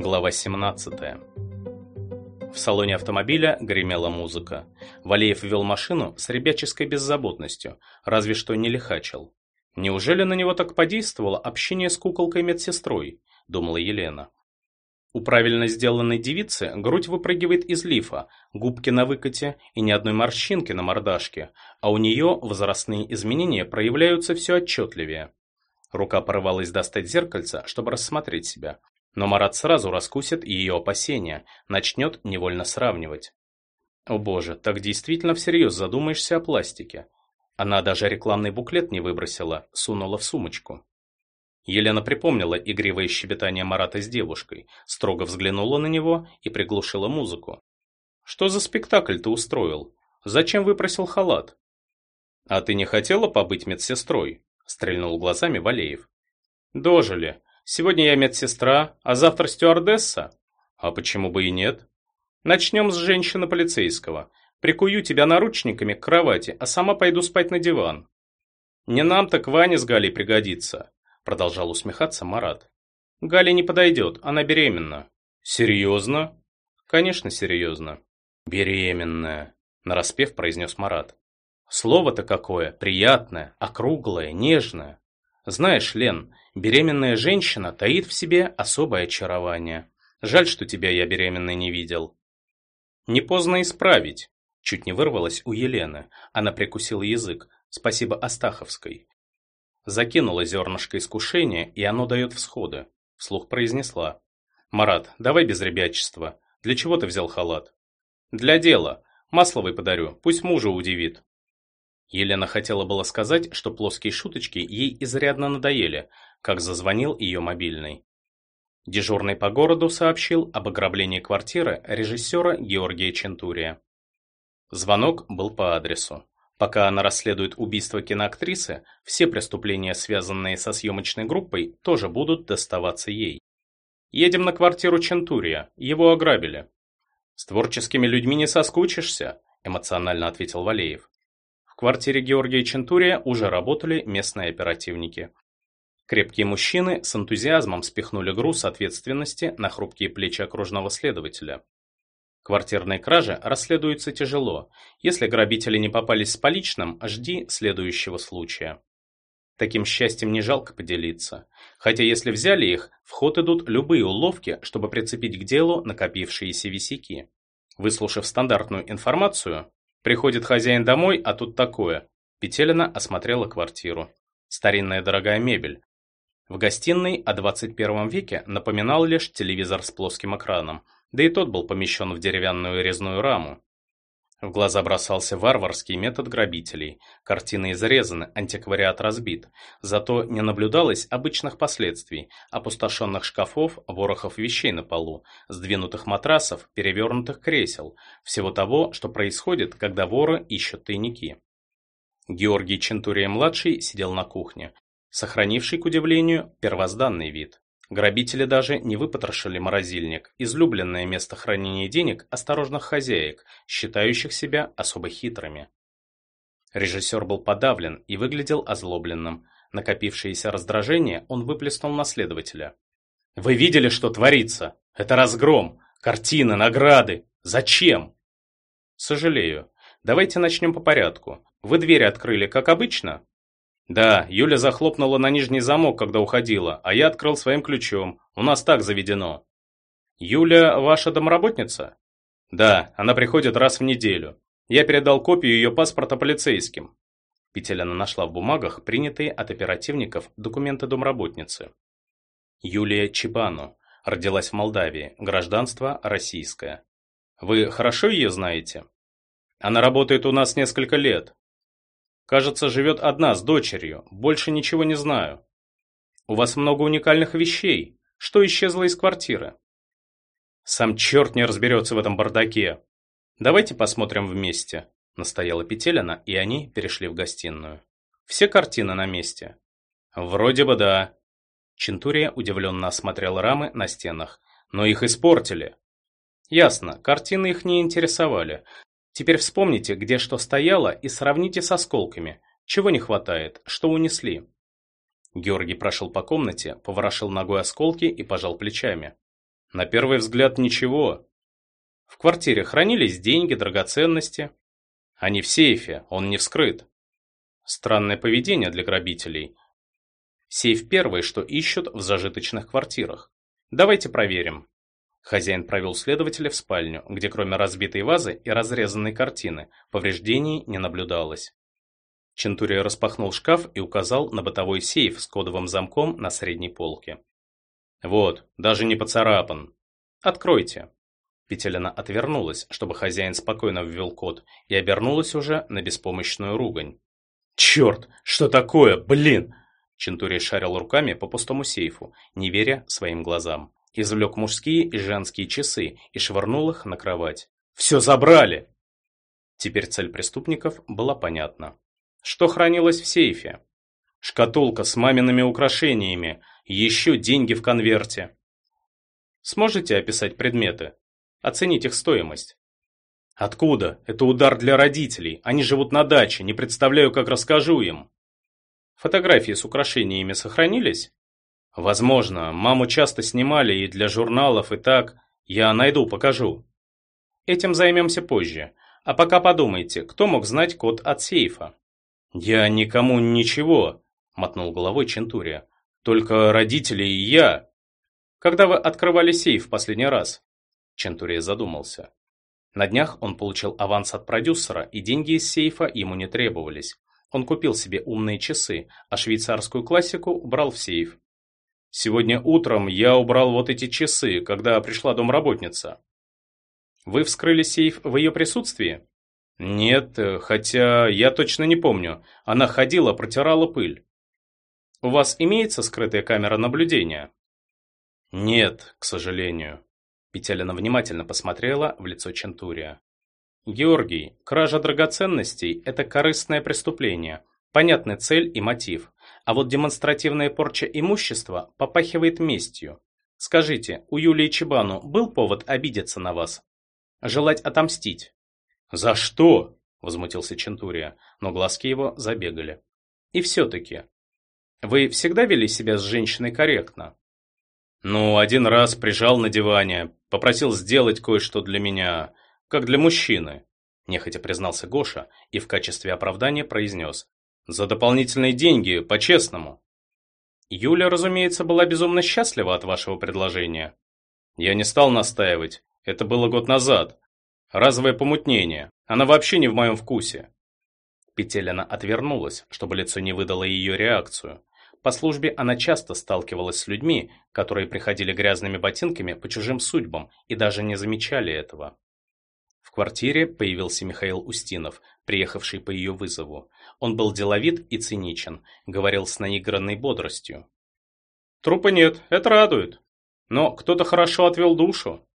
Глава 17. В салоне автомобиля гремела музыка. Валеев вел машину с ребяческой беззаботностью, разве что не лихачил. Неужели на него так подействовало общение с куколкой-медсестрой, думала Елена. У правильно сделанной девицы грудь выпрыгивает из лифа, губки на выкате и ни одной морщинки на мордашке, а у нее возрастные изменения проявляются все отчетливее. Рука порывалась достать зеркальце, чтобы рассмотреть себя. Но Марат сразу раскусит ее опасения, начнет невольно сравнивать. О боже, так действительно всерьез задумаешься о пластике. Она даже рекламный буклет не выбросила, сунула в сумочку. Елена припомнила игривое щебетание Марата с девушкой, строго взглянула на него и приглушила музыку. «Что за спектакль ты устроил? Зачем выпросил халат?» «А ты не хотела побыть медсестрой?» – стрельнул глазами Валеев. «Дожили. Сегодня я медсестра, а завтра стюардесса? А почему бы и нет? Начнем с женщины полицейского. Прикую тебя наручниками к кровати, а сама пойду спать на диван. Не нам так Ване с Галей пригодится, продолжал усмехаться Марат. Галя не подойдет, она беременна. Серьезно? Конечно, серьезно. Беременная, нараспев произнес Марат. Слово-то какое, приятное, округлое, нежное. Знаешь, Лен, беременная женщина таит в себе особое очарование. Жаль, что тебя я беременной не видел. Не поздно исправить. Чуть не вырвалась у Елены. Она прикусила язык. Спасибо Астаховской. Закинула зернышко искушения, и оно дает всходы. Вслух произнесла. «Марат, давай без ребячества. Для чего ты взял халат?» «Для дела. Масловый подарю. Пусть мужа удивит». Елена хотела было сказать, что плоские шуточки ей изрядно надоели, как зазвонил ее мобильный. Дежурный по городу сообщил об ограблении квартиры режиссера Георгия Чентурия. Звонок был по адресу. Пока она расследует убийство киноактрисы, все преступления, связанные со съемочной группой, тоже будут доставаться ей. «Едем на квартиру Чентурия. Его ограбили». «С творческими людьми не соскучишься», – эмоционально ответил Валеев квартире Георгия Чентурия уже работали местные оперативники. Крепкие мужчины с энтузиазмом спихнули груз ответственности на хрупкие плечи окружного следователя. Квартирные кражи расследуются тяжело. Если грабители не попались с поличным, жди следующего случая. Таким счастьем не жалко поделиться. Хотя если взяли их, в ход идут любые уловки, чтобы прицепить к делу накопившиеся висяки. Выслушав стандартную информацию, Приходит хозяин домой, а тут такое. Петелина осмотрела квартиру. Старинная дорогая мебель. В гостиной о 21 веке напоминал лишь телевизор с плоским экраном, да и тот был помещен в деревянную резную раму. В глаза бросался варварский метод грабителей. Картины изрезаны, антиквариат разбит. Зато не наблюдалось обычных последствий. Опустошенных шкафов, ворохов вещей на полу, сдвинутых матрасов, перевернутых кресел. Всего того, что происходит, когда воры ищут тайники. Георгий Чентурия-младший сидел на кухне, сохранивший, к удивлению, первозданный вид. Грабители даже не выпотрошили морозильник, излюбленное место хранения денег осторожных хозяек, считающих себя особо хитрыми. Режиссер был подавлен и выглядел озлобленным. Накопившееся раздражение он выплеснул на следователя. «Вы видели, что творится? Это разгром! Картины, награды! Зачем?» «Сожалею. Давайте начнем по порядку. Вы двери открыли, как обычно?» Да, Юля захлопнула на нижний замок, когда уходила, а я открыл своим ключом. У нас так заведено. Юля ваша домработница? Да, она приходит раз в неделю. Я передал копию ее паспорта полицейским. Петеляна нашла в бумагах принятые от оперативников документы домработницы. Юлия Чебану. Родилась в Молдавии. Гражданство российское. Вы хорошо ее знаете? Она работает у нас несколько лет. Кажется, живет одна с дочерью. Больше ничего не знаю. У вас много уникальных вещей. Что исчезло из квартиры? Сам черт не разберется в этом бардаке. Давайте посмотрим вместе. Настояла Петелина, и они перешли в гостиную. Все картины на месте. Вроде бы да. Чентурия удивленно осмотрел рамы на стенах. Но их испортили. Ясно, картины их не интересовали. Теперь вспомните, где что стояло, и сравните с осколками. Чего не хватает, что унесли. Георгий прошел по комнате, поворошил ногой осколки и пожал плечами. На первый взгляд ничего. В квартире хранились деньги, драгоценности. Они в сейфе, он не вскрыт. Странное поведение для грабителей. Сейф первый, что ищут в зажиточных квартирах. Давайте проверим. Хозяин провел следователя в спальню, где кроме разбитой вазы и разрезанной картины, повреждений не наблюдалось. Чентурия распахнул шкаф и указал на бытовой сейф с кодовым замком на средней полке. «Вот, даже не поцарапан. Откройте». Петелина отвернулась, чтобы хозяин спокойно ввел код, и обернулась уже на беспомощную ругань. «Черт! Что такое? Блин!» Чентурий шарил руками по пустому сейфу, не веря своим глазам. Извлек мужские и женские часы и швырнул их на кровать. «Все забрали!» Теперь цель преступников была понятна. Что хранилось в сейфе? Шкатулка с мамиными украшениями, еще деньги в конверте. Сможете описать предметы? Оценить их стоимость? Откуда? Это удар для родителей. Они живут на даче, не представляю, как расскажу им. Фотографии с украшениями сохранились? Возможно, маму часто снимали и для журналов, и так. Я найду, покажу. Этим займемся позже. А пока подумайте, кто мог знать код от сейфа? Я никому ничего, мотнул головой Чентурия. Только родители и я. Когда вы открывали сейф в последний раз? Чентурия задумался. На днях он получил аванс от продюсера, и деньги из сейфа ему не требовались. Он купил себе умные часы, а швейцарскую классику убрал в сейф. Сегодня утром я убрал вот эти часы, когда пришла домработница. Вы вскрыли сейф в ее присутствии? Нет, хотя я точно не помню. Она ходила, протирала пыль. У вас имеется скрытая камера наблюдения? Нет, к сожалению. Петелина внимательно посмотрела в лицо Чентурия. Георгий, кража драгоценностей – это корыстное преступление, понятны цель и мотив. А вот демонстративная порча имущества попахивает местью. Скажите, у Юлии Чебану был повод обидеться на вас? Желать отомстить? За что? Возмутился Чентурия, но глазки его забегали. И все-таки, вы всегда вели себя с женщиной корректно? Ну, один раз прижал на диване, попросил сделать кое-что для меня, как для мужчины. Нехотя признался Гоша и в качестве оправдания произнес. За дополнительные деньги, по-честному. Юля, разумеется, была безумно счастлива от вашего предложения. Я не стал настаивать. Это было год назад. Разовое помутнение. Она вообще не в моем вкусе. Петелина отвернулась, чтобы лицо не выдало ее реакцию. По службе она часто сталкивалась с людьми, которые приходили грязными ботинками по чужим судьбам и даже не замечали этого. В квартире появился Михаил Устинов, приехавший по ее вызову. Он был деловит и циничен, говорил с наигранной бодростью. «Трупа нет, это радует. Но кто-то хорошо отвел душу».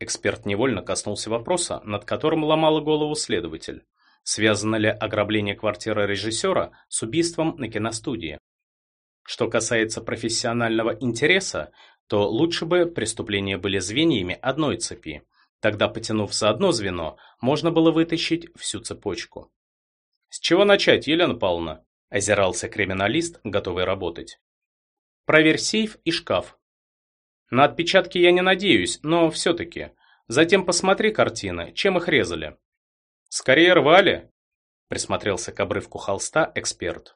Эксперт невольно коснулся вопроса, над которым ломала голову следователь. Связано ли ограбление квартиры режиссера с убийством на киностудии? Что касается профессионального интереса, то лучше бы преступления были звеньями одной цепи. Тогда, потянув за одно звено, можно было вытащить всю цепочку. «С чего начать, Елена Павловна?» – озирался криминалист, готовый работать. «Проверь сейф и шкаф». «На отпечатки я не надеюсь, но все-таки. Затем посмотри картины, чем их резали». «Скорее рвали», – присмотрелся к обрывку холста эксперт.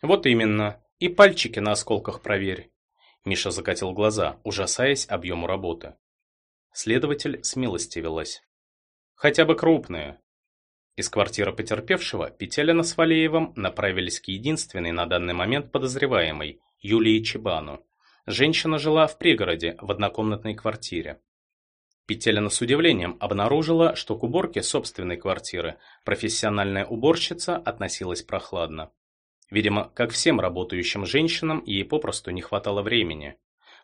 «Вот именно. И пальчики на осколках проверь». Миша закатил глаза, ужасаясь объему работы. Следователь смилостивилась. Хотя бы крупные. Из квартиры потерпевшего Петелина с Валеевым направились к единственной на данный момент подозреваемой, Юлии Чебану. Женщина жила в пригороде, в однокомнатной квартире. Петелина с удивлением обнаружила, что к уборке собственной квартиры профессиональная уборщица относилась прохладно. Видимо, как всем работающим женщинам, ей попросту не хватало времени.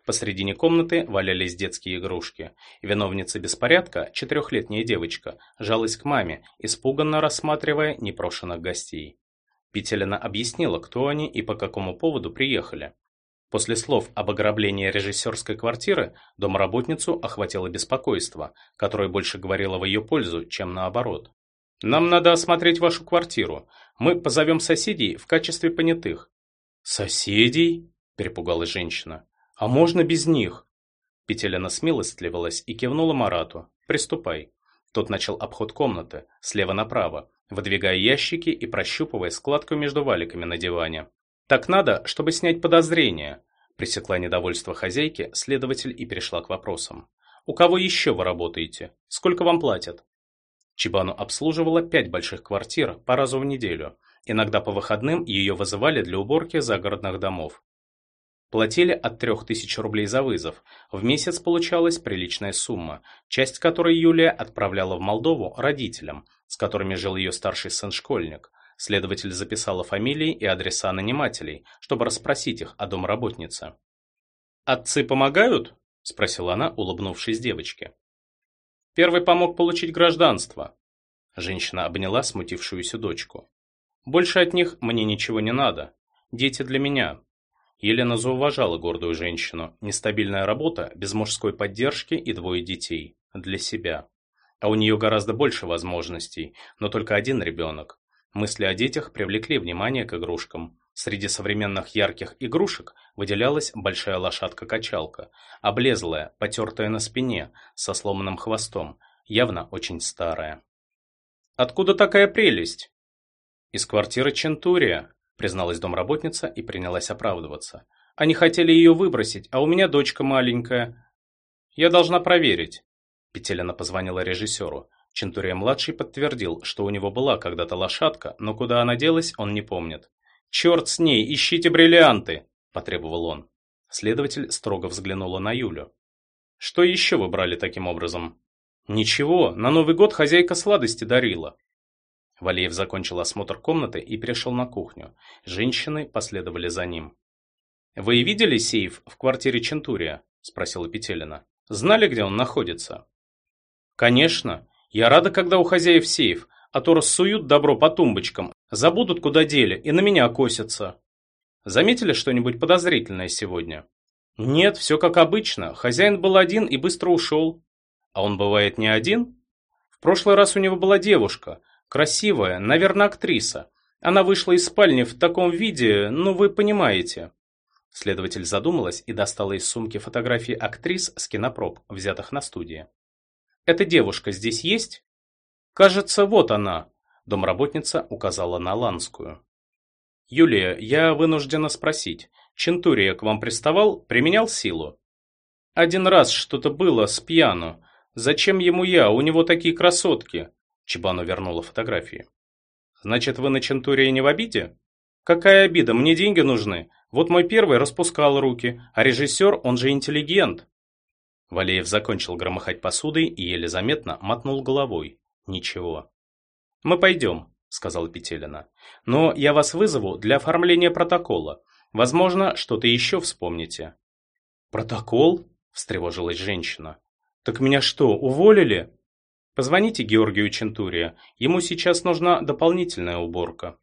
Посредине комнаты валялись детские игрушки. Виновница беспорядка, четырехлетняя девочка, жалась к маме, испуганно рассматривая непрошенных гостей. Петелина объяснила, кто они и по какому поводу приехали. После слов об ограблении режиссерской квартиры домработницу охватило беспокойство, которое больше говорило в ее пользу, чем наоборот. «Нам надо осмотреть вашу квартиру. Мы позовем соседей в качестве понятых». «Соседей?» – перепугалась женщина. А можно без них? Петелина смилостливилась и кивнула Марату. «Приступай». Тот начал обход комнаты, слева направо, выдвигая ящики и прощупывая складку между валиками на диване. «Так надо, чтобы снять подозрения», – пресекла недовольство хозяйки следователь и перешла к вопросам. «У кого еще вы работаете? Сколько вам платят?» Чебану обслуживала пять больших квартир по разу в неделю. Иногда по выходным ее вызывали для уборки загородных домов. Платили от 3000 рублей за вызов. В месяц получалась приличная сумма, часть которой Юлия отправляла в Молдову родителям, с которыми жил ее старший сын-школьник. Следователь записала фамилии и адреса нанимателей, чтобы расспросить их о домработнице. «Отцы помогают?» – спросила она, улыбнувшись девочке. «Первый помог получить гражданство». Женщина обняла смутившуюся дочку. «Больше от них мне ничего не надо. Дети для меня, Елена зауважала гордую женщину. Нестабильная работа, без мужской поддержки и двое детей. Для себя. А у нее гораздо больше возможностей, но только один ребенок. Мысли о детях привлекли внимание к игрушкам. Среди современных ярких игрушек выделялась большая лошадка-качалка, облезлая, потертая на спине, со сломанным хвостом, явно очень старая. «Откуда такая прелесть?» «Из квартиры Чентурия», призналась домработница и принялась оправдываться. Они хотели ее выбросить, а у меня дочка маленькая. Я должна проверить. Петелина позвонила режиссеру. Чентурия-младший подтвердил, что у него была когда-то лошадка, но куда она делась, он не помнит. «Черт с ней, ищите бриллианты!» – потребовал он. Следователь строго взглянула на Юлю. «Что еще вы брали таким образом?» «Ничего, на Новый год хозяйка сладости дарила. Валеев закончил осмотр комнаты и перешел на кухню. Женщины последовали за ним. «Вы видели сейф в квартире Чентурия?» – спросила Петелина. «Знали, где он находится?» «Конечно. Я рада, когда у хозяев сейф, а то рассуют добро по тумбочкам, забудут, куда дели, и на меня косятся». «Заметили что-нибудь подозрительное сегодня?» «Нет, все как обычно. Хозяин был один и быстро ушел». «А он бывает не один?» «В прошлый раз у него была девушка, Красивая, наверное, актриса. Она вышла из спальни в таком виде, ну вы понимаете. Следователь задумалась и достала из сумки фотографии актрис с кинопроб, взятых на студии. «Эта девушка здесь есть?» «Кажется, вот она», – домработница указала на Ланскую. «Юлия, я вынуждена спросить, Чентурия к вам приставал, применял силу?» «Один раз что-то было с пьяну. Зачем ему я, у него такие красотки. Чебану вернула фотографии. «Значит, вы на Чентурии не в обиде?» «Какая обида? Мне деньги нужны. Вот мой первый распускал руки, а режиссер, он же интеллигент». Валеев закончил громыхать посудой и еле заметно мотнул головой. «Ничего». «Мы пойдем», — сказала Петелина. «Но я вас вызову для оформления протокола. Возможно, что-то еще вспомните». «Протокол?» — встревожилась женщина. «Так меня что, уволили?» Позвоните Георгию Чентурия, ему сейчас нужна дополнительная уборка.